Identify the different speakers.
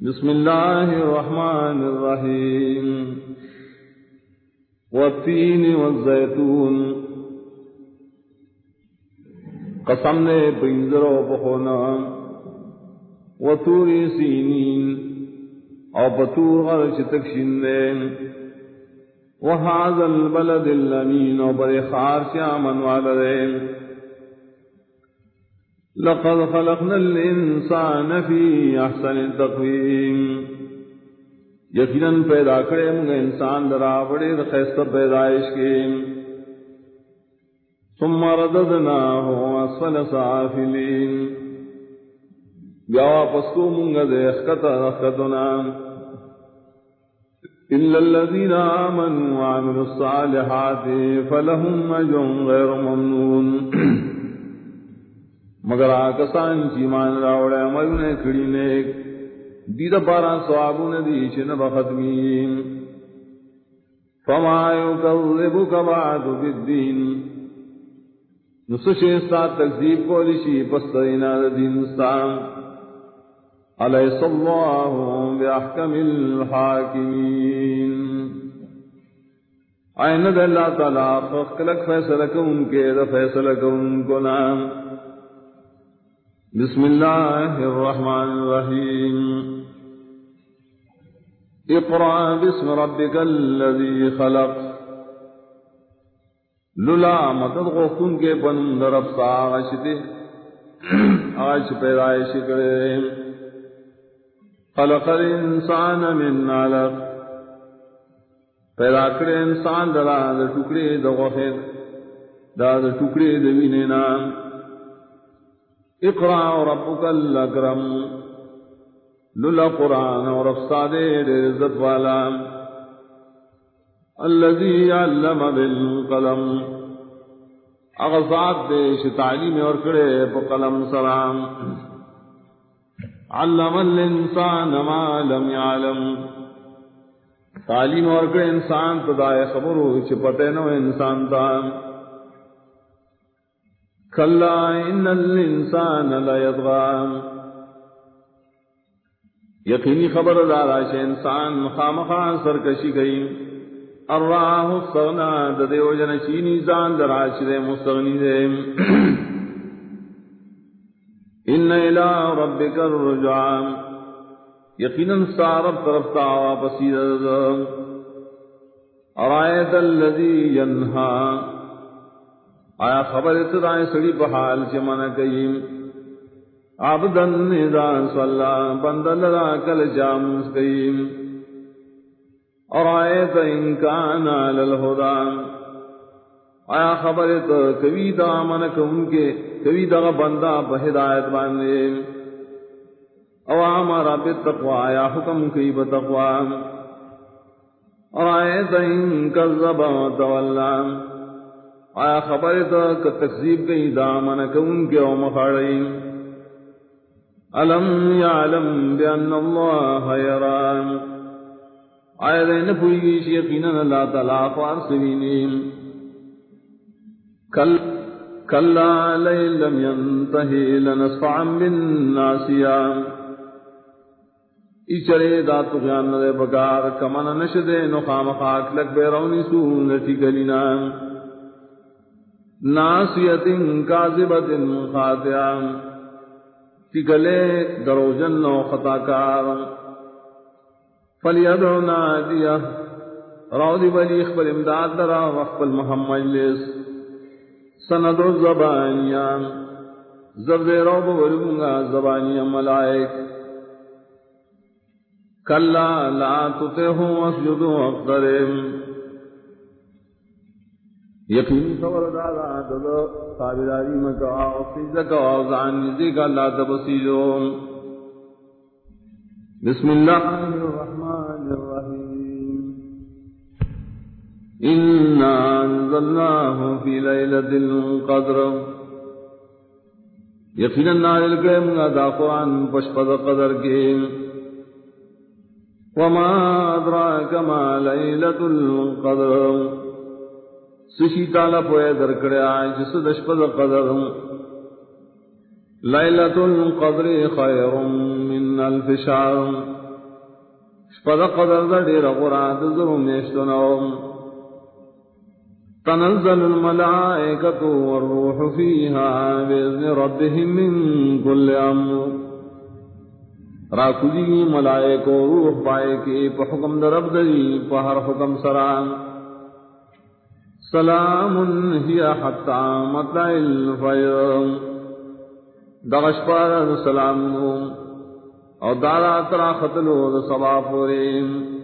Speaker 1: بسم الله الرحمن الرحيم. والتين والزيتون. قسم نے پنجر و پخونا وطور سینین. او پتور غرش تکشندین وهذا البلد الامین او بر خارش آمن والدین لقد خلقنا الانسان في احسن تقویم یقینا پیدا کرے منگا انسان درا بڑے خیست پیدائش کے. ثم رددناه اسفل سافلین بیا واپس کو منگا دے اخکتا اخکتنا إلا الذين آمنوا وعملوا الصالحات فلهم أجر غير ممنون. مگر آکسان چی مان راوڑے عمل نے کھڑی نیک، دید پارا سوابو ندی چن بختمین۔ فما یکذبک بعد بالدین۔ سات تکذیب کو لشی پستینا دین سام اللہ الحاکمین۔ آئین اللہ تعالیٰ فقلق فیصلہ کن کے، دا فیصلہ کن کو نام۔ بسم الله الرحمن الرحيم. اقرأ باسم ربك الذي خلق. للا مدد غفن کے بند رب سا ساغش دے. آج پیدائش کرے. خلق الانسان من علق. پیدا کرے انسان دلا دا ٹکڑے دا غفر. دا دا ٹکڑے دا وینینام اقرا ربك الاكرم للا قران اور افسادے عزت والا. الذي علم بالقلم. اغزاد دیش تعلیم اور کرے پا قلم سلام علم الانسان ما لم يعلم. تعلیم اور کرے انسان تدائے خبرو چپتے نو انسان تام کلا ان الانسان لا یطغى یقینی خبر دارا چھ انسان خامخا سرکشی گئی. الراہ استغنا ددے وجن چینی زان درا چھ مستغنی دے. ان الى ربک الرجعان یقینا سارب طرف تا واپسی واپس ارایت الذی ینہا. آیا خبر اتدائیں سڑی بحال چی من کئیم عبدن ندا صلا بندل را کل جامس کئیم اور آیت انکان علی الہدا۔ آیا خبر ات کبھی دا من کم کے، کبھی دا بندہ بہدایت باندے۔ او آمارا بالتقوی آیا حکم کی بتقوی اور آیت انکذب تولام آیا خبر تو کہ تقسیب گئی دامن کون کے او مخاڑی علم یعلم بان اللہ یران آیا دین پوئی گئی شیقینا اللہ تعالیٰ فارسوینیم کل، کلا لئن لم ينتهي لنصفعا بالناسيا ایچرے دا تغیان دے بگار کمن نشدے نخام خاک لگ بیرونی سون لٹی گلینام ناسیت کاذبت خاطئہ چکلے دروجن و خطا کار فلیدعو نادیہ راودی بلی اخبر امداد درا وقبل محمد لیس۔ سند الزبانیان زرد روب ورمگا زبانی ملائک۔ کلا لا تتہو اسجدو اقدرم یقینی خبر دادا دلو تابداری مکا سجدہ کا اوزان نزدی کا اللہ تبصیرو بسم اللہ. الرحمن الرحیم انا انزلناہ فی لیلت القدر. یقینا نازل کرے منگا دا قرآن پشپد قدر کے. وما ادراک ما لیلت القدر. سشی تالا پوئے در کرے آئے جس دشپد قدر ہوں۔ لیلت القدر خیر من الف شهر شپد قدر دا دیر غرات زرو میشتنو تنزل الملائکة والروح فيها بإذن ربهم من كل أمر راکوزی ملائکو روح پائے کے پا حکم در رب دری پا ہر حکم سران۔ سلام ہی حتی مطلع الفیر دغش پار سلام. او دارا ترا خطلو سبا پوریم.